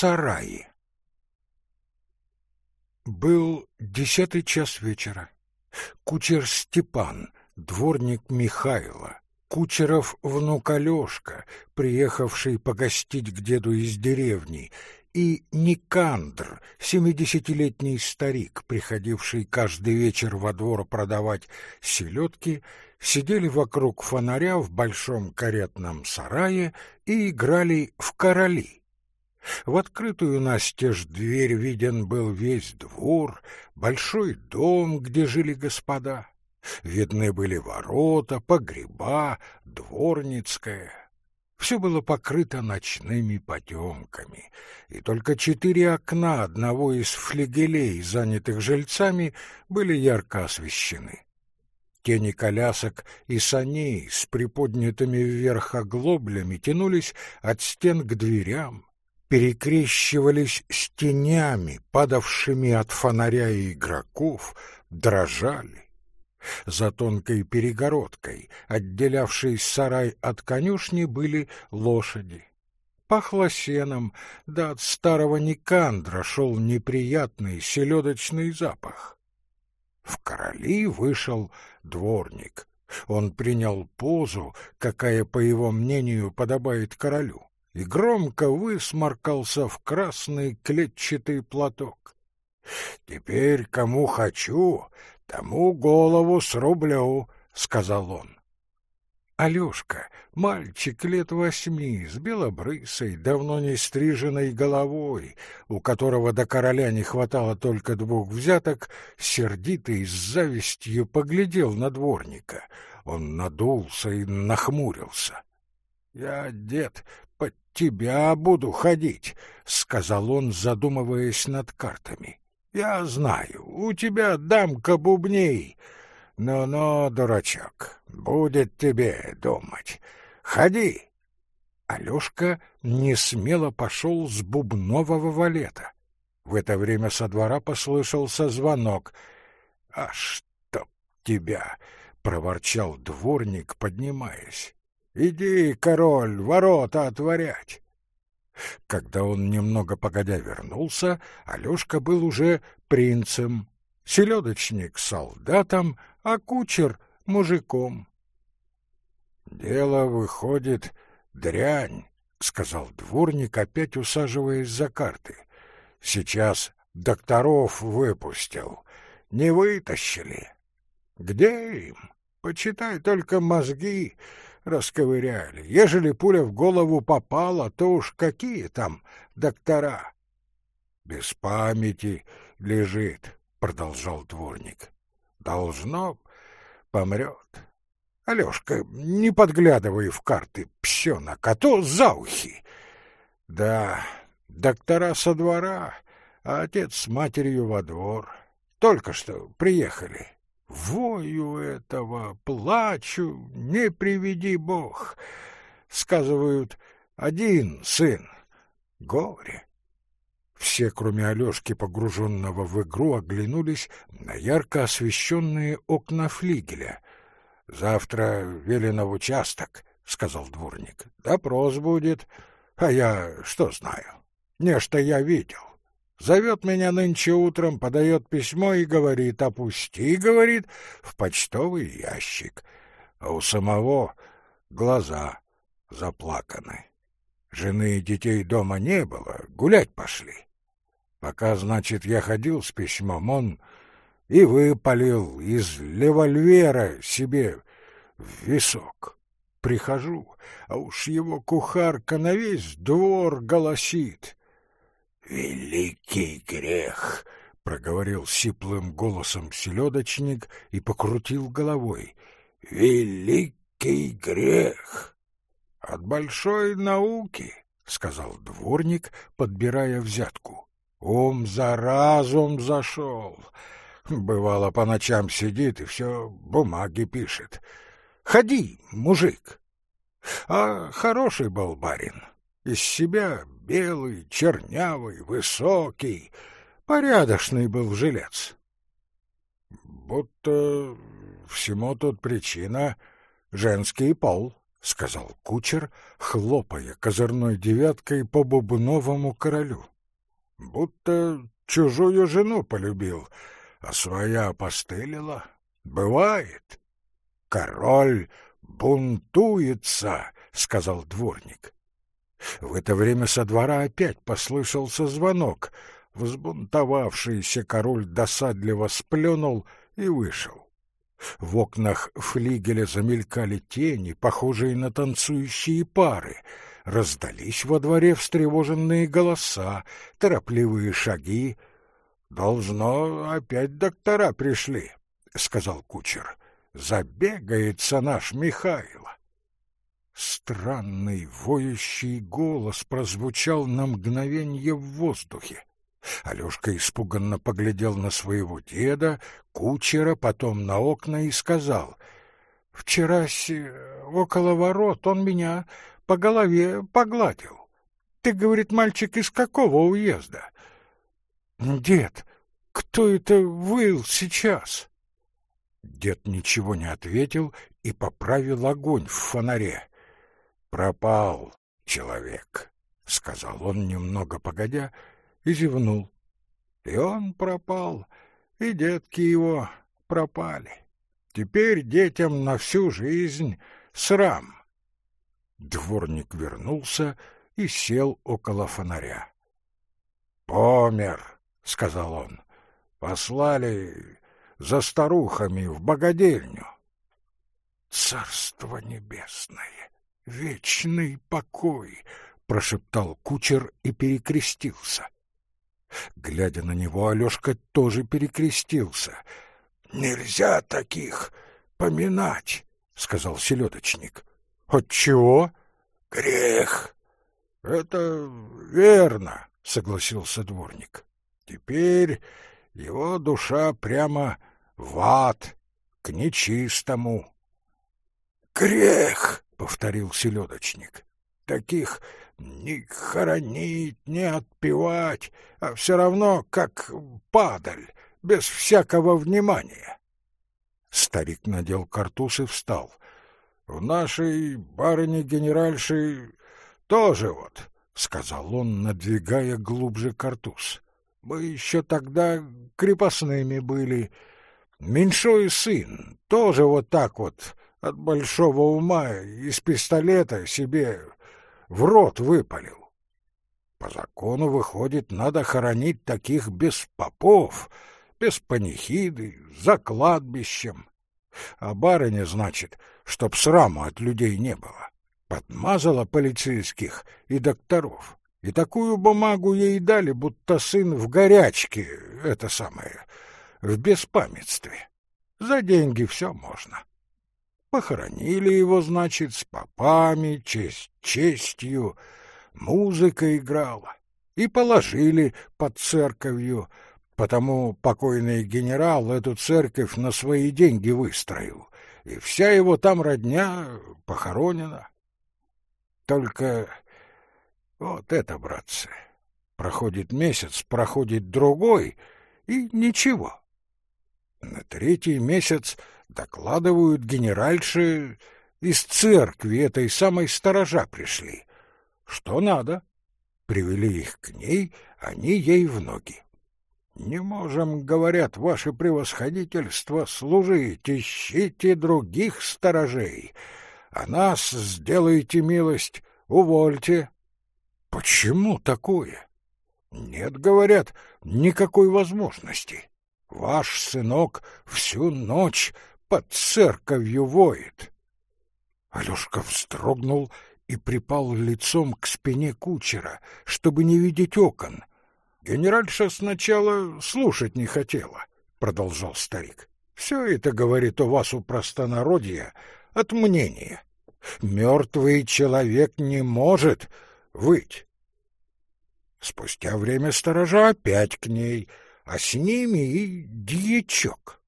сарае. Был десятый час вечера. Кучер Степан, дворник Михайла, Кучеров внук Алёшка, приехавший погостить к деду из деревни, и Никандр, семидесятилетний старик, приходивший каждый вечер во двор продавать селедки, сидели вокруг фонаря в большом каретном сарае и играли в короли. В открытую настежь дверь виден был весь двор, большой дом, где жили господа. Видны были ворота, погреба, дворницкая. Все было покрыто ночными потемками, и только четыре окна одного из флигелей, занятых жильцами, были ярко освещены. Тени колясок и саней с приподнятыми вверх оглоблями тянулись от стен к дверям, перекрещивались с тенями, падавшими от фонаря игроков, дрожали. За тонкой перегородкой, отделявшей сарай от конюшни, были лошади. Пахло сеном, да от старого Никандра шел неприятный селедочный запах. В короли вышел дворник. Он принял позу, какая, по его мнению, подобает королю, и громко высморкался в красный клетчатый платок. «Теперь кому хочу, тому голову срублю», — сказал он. Алёшка, мальчик лет восьми, с белобрысой, давно не стриженной головой, у которого до короля не хватало только двух взяток, сердитый с завистью поглядел на дворника. Он надулся и нахмурился. — Я, дед, под тебя буду ходить, — сказал он, задумываясь над картами. — Я знаю, у тебя дамка бубней — «Ну-ну, дурачок, будет тебе думать. Ходи!» Алёшка несмело пошел с бубнового валета. В это время со двора послышался звонок. «А чтоб тебя!» — проворчал дворник, поднимаясь. «Иди, король, ворота отворять!» Когда он немного погодя вернулся, Алёшка был уже принцем, селедочник — солдатом, а кучер — мужиком. «Дело выходит дрянь», — сказал дворник, опять усаживаясь за карты. «Сейчас докторов выпустил. Не вытащили. Где им? Почитай, только мозги расковыряли. Ежели пуля в голову попала, то уж какие там доктора?» «Без памяти лежит», — продолжал дворник. Должно, помрет. Алешка, не подглядывай в карты, псенок, а то за ухи. Да, доктора со двора, а отец с матерью во двор. Только что приехали. Вою этого, плачу, не приведи Бог. Сказывают, один сын. Горе. Все, кроме Алёшки, погруженного в игру, оглянулись на ярко освещенные окна флигеля. — Завтра велено в участок, — сказал дворник. — Допрос будет. А я что знаю? Нечто я видел. Зовет меня нынче утром, подает письмо и говорит, опусти, говорит, в почтовый ящик. А у самого глаза заплаканы. Жены и детей дома не было, гулять пошли. Пока, значит, я ходил с письмом, он и выпалил из револьвера себе в висок. Прихожу, а уж его кухарка на весь двор голосит. «Великий грех!» — проговорил сиплым голосом селедочник и покрутил головой. «Великий грех!» «От большой науки!» — сказал дворник, подбирая взятку. Ум за разум зашел. Бывало, по ночам сидит и все бумаги пишет. Ходи, мужик. А хороший был барин. Из себя белый, чернявый, высокий. Порядочный был жилец. Будто всему тут причина — женский пол, — сказал кучер, хлопая козырной девяткой по бубновому королю. — Будто чужую жену полюбил, а своя опостылила. Бывает. — Король бунтуется, — сказал дворник. В это время со двора опять послышался звонок. Взбунтовавшийся король досадливо сплюнул и вышел. В окнах флигеля замелькали тени, похожие на танцующие пары. Раздались во дворе встревоженные голоса, торопливые шаги. — Должно, опять доктора пришли, — сказал кучер. — Забегается наш Михайло. Странный воющий голос прозвучал на мгновенье в воздухе. Алёшка испуганно поглядел на своего деда, кучера, потом на окна и сказал, «Вчера около ворот он меня по голове погладил. Ты, — говорит мальчик, — из какого уезда?» «Дед, кто это выл сейчас?» Дед ничего не ответил и поправил огонь в фонаре. «Пропал человек», — сказал он немного погодя, — и зевнул. И он пропал, и детки его пропали. Теперь детям на всю жизнь срам. Дворник вернулся и сел около фонаря. «Помер», — сказал он, — «послали за старухами в богадельню». «Царство небесное, вечный покой!» — прошептал кучер и перекрестился. Глядя на него, Алёшка тоже перекрестился. «Нельзя таких поминать», — сказал селедочник. «Отчего?» «Грех». «Это верно», — согласился дворник. «Теперь его душа прямо в ад, к нечистому». «Грех», — повторил селедочник. «Таких ни хоронить, ни отпевать, а все равно как падаль, без всякого внимания. Старик надел картуз и встал. В нашей барыне-генеральши тоже вот, — сказал он, надвигая глубже картуз. Мы еще тогда крепостными были. Меньшой сын тоже вот так вот от большого ума из пистолета себе в рот выпалил. По закону, выходит, надо хоронить таких без попов, без панихиды, за кладбищем. А барыня, значит, чтоб сраму от людей не было, подмазала полицейских и докторов. И такую бумагу ей дали, будто сын в горячке, это самое, в беспамятстве. За деньги все можно. Похоронили его, значит, с попами, честь честью, музыка играла, и положили под церковью, потому покойный генерал эту церковь на свои деньги выстроил, и вся его там родня похоронена. Только вот это, братцы, проходит месяц, проходит другой, и ничего. На третий месяц Докладывают генеральши, из церкви этой самой сторожа пришли. Что надо? Привели их к ней, они ей в ноги. Не можем, говорят, ваше превосходительство, служить, ищите других сторожей, а нас, сделайте милость, увольте. Почему такое? Нет, говорят, никакой возможности. Ваш сынок всю ночь под церковью воет. Алёшка вздрогнул и припал лицом к спине кучера, чтобы не видеть окон. Генеральша сначала слушать не хотела, продолжал старик. Все это говорит у вас у простонародья от мнения. Мертвый человек не может выть. Спустя время сторожа опять к ней, а с ними и дьячок.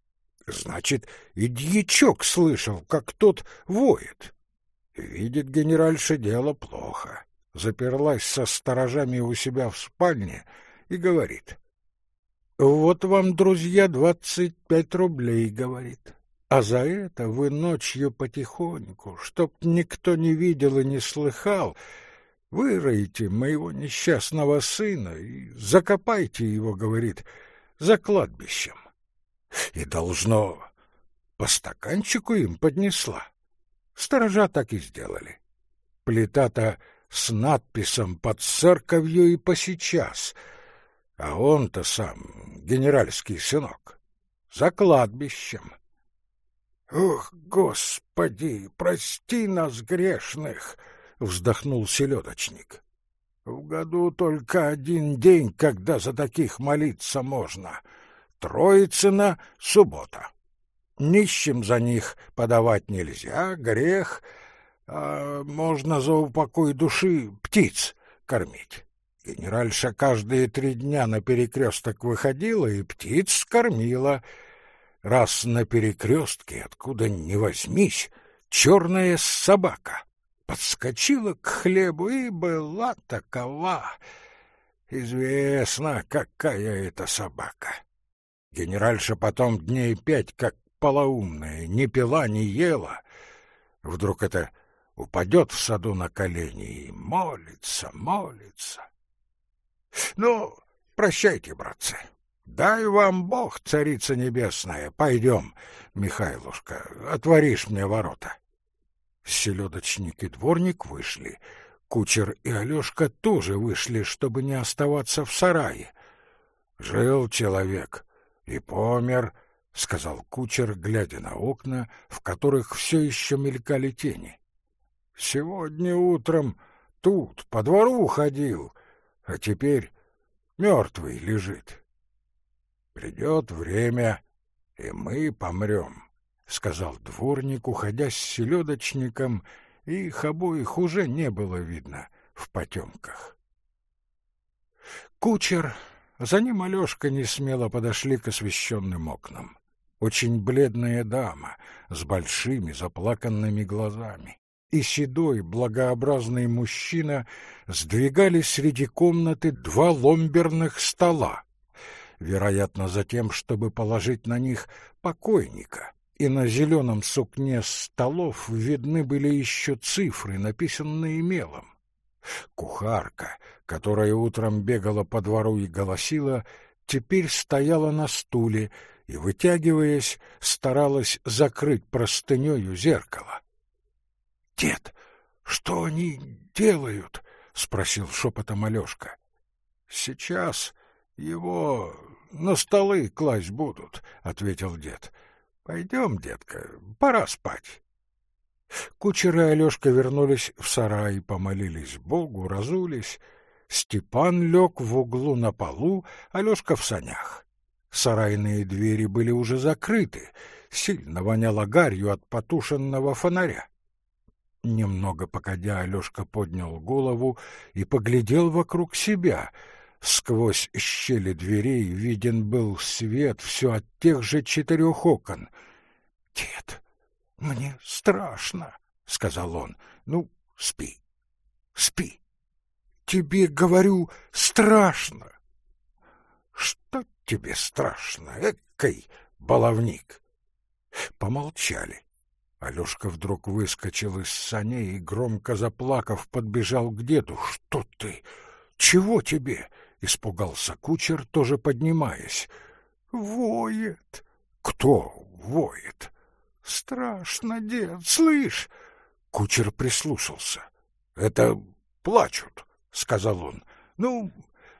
Значит, и дьячок слышал, как тот воет. Видит генеральша дело плохо. Заперлась со сторожами у себя в спальне и говорит. «Вот вам, друзья, двадцать пять рублей», — говорит. А за это вы ночью потихоньку, чтоб никто не видел и не слыхал, выроете моего несчастного сына и закопайте его, говорит, за кладбищем. И должно по стаканчику им поднесла. Сторожа так и сделали. Плита-то с надписом под церковью и посейчас, а он-то сам генеральский сынок, за кладбищем. «Ох, Господи, прости нас, грешных!» — вздохнул селедочник. «В году только один день, когда за таких молиться можно. Троицына — суббота. Нищим за них подавать нельзя, грех, а можно за упокой души птиц кормить. Генеральша каждые три дня на перекресток выходила и птиц кормила. Раз на перекрестке, откуда ни возьмись, черная собака подскочила к хлебу и была такова. Известно, какая это собака. Генеральша потом дней пять, как полоумная, не пила, не ела. Вдруг это упадет в саду на колени и молится, молится. Ну, прощайте, братцы. Дай вам Бог, царица небесная. Пойдем, Михайлушка, отворишь мне ворота. Селедочник и дворник вышли. Кучер и Алешка тоже вышли, чтобы не оставаться в сарае. Жил человек и помер, — сказал кучер, глядя на окна, в которых все еще мелькали тени. — Сегодня утром тут, по двору ходил, а теперь мертвый лежит. — Придет время, и мы помрем, — сказал дворник, уходя с селедочником, и их обоих уже не было видно в потемках. Кучер, за ним Алешка не смело подошли к освещенным окнам очень бледная дама с большими заплаканными глазами и седой благообразный мужчина сдвигали среди комнаты два ломберных стола, вероятно, за тем, чтобы положить на них покойника, и на зеленом сукне столов видны были еще цифры, написанные мелом. Кухарка, которая утром бегала по двору и голосила, теперь стояла на стуле и, вытягиваясь, старалась закрыть простынею зеркало. — Дед, что они делают? — спросил шепотом Алешка. — Сейчас его на столы класть будут, — ответил дед. — Пойдем, детка, пора спать. Кучер и Алешка вернулись в сарай, помолились Богу, разулись. Степан лег в углу на полу, Алешка в санях. Сарайные двери были уже закрыты, сильно воняло гарью от потушенного фонаря. Немного погодя, Алешка поднял голову и поглядел вокруг себя. Сквозь щели дверей виден был свет все от тех же четырех окон. — Дед, мне страшно, — сказал он. — Ну, спи, спи. Тебе, говорю, страшно. — Что тебе страшно, экой баловник. Помолчали. Алешка вдруг выскочил из саней и, громко заплакав, подбежал к деду. — Что ты? Чего тебе? — испугался кучер, тоже поднимаясь. — Воет. — Кто воет? — Страшно, дед, слышь? Кучер прислушался. — Это плачут, — сказал он. — Ну,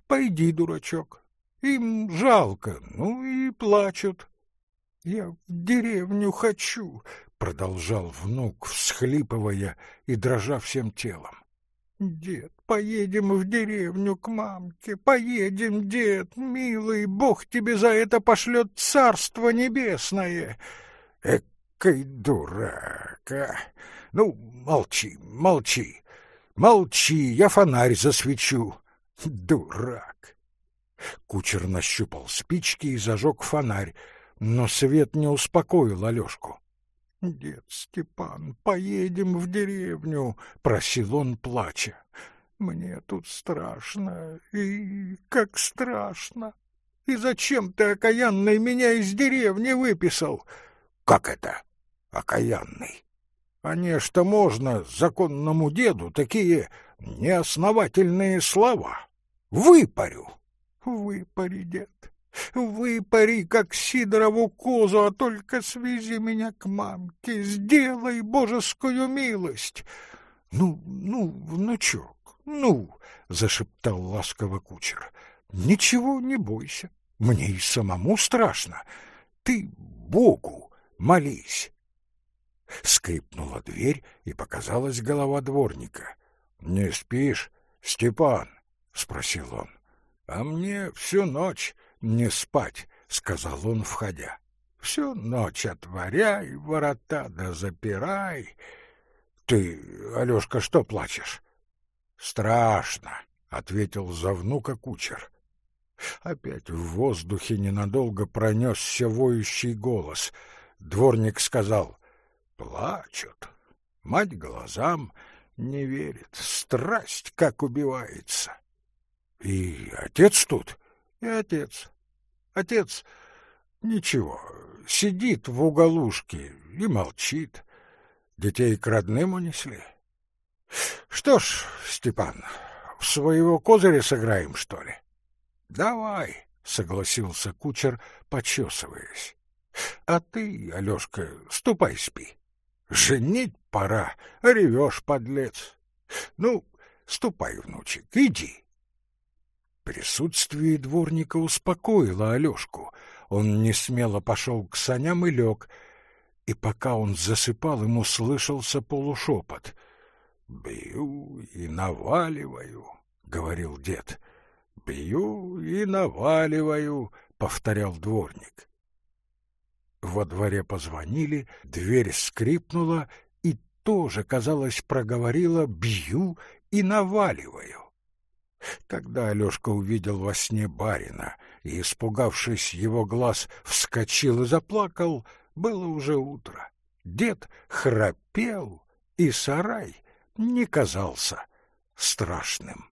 пойди, дурачок, им жалко, ну и плачут. — Я в деревню хочу, — продолжал внук, всхлипывая и дрожа всем телом. — Дед, поедем в деревню к мамке, поедем, дед, милый, Бог тебе за это пошлет царство небесное. Экой дурак, а! Ну, молчи, молчи, молчи, я фонарь засвечу. Дурак! Кучер нащупал спички и зажег фонарь, но свет не успокоил Алешку. — Дед Степан, поедем в деревню, — просил он, плача. — Мне тут страшно, и как страшно. И зачем ты, окаянный, меня из деревни выписал? Как это? Окаянный. Не что можно законному деду такие неосновательные слова. Выпарю. Выпари, дед. Выпари, как Сидорову козу, а только свези меня к мамке. Сделай божескую милость. Ну, ну, внучок, ну, — зашептал ласково кучер, — ничего не бойся. Мне и самому страшно. Ты Богу молись. Скрипнула дверь, и показалась голова дворника. — Не спишь, Степан? — спросил он. — А мне всю ночь не спать, — сказал он, входя. — Всю ночь отворяй ворота да запирай. Ты, Алешка, что плачешь? — Страшно, — ответил за внука кучер. Опять в воздухе ненадолго пронесся воющий голос. Дворник сказал Плачут. Мать глазам не верит. Страсть как убивается. И отец тут? И отец. Отец ничего, сидит в уголушке и молчит. Детей к родным унесли. Что ж, Степан, в своего козыря сыграем, что ли? Давай, согласился кучер, почесываясь. А ты, Алёшка, ступай спи. Женить пора, ревешь, подлец. Ну, ступай, внучек, иди. Присутствие дворника успокоило Алешку. Он несмело пошел к саням и лег, и пока он засыпал, ему слышался полушепот. «Бью и наваливаю», — говорил дед. «Бью и наваливаю», — повторял дворник. Во дворе позвонили, дверь скрипнула и тоже, казалось, проговорила «бью» и «наваливаю». Когда Алешка увидел во сне барина и, испугавшись его глаз, вскочил и заплакал, было уже утро. Дед храпел, и сарай не казался страшным.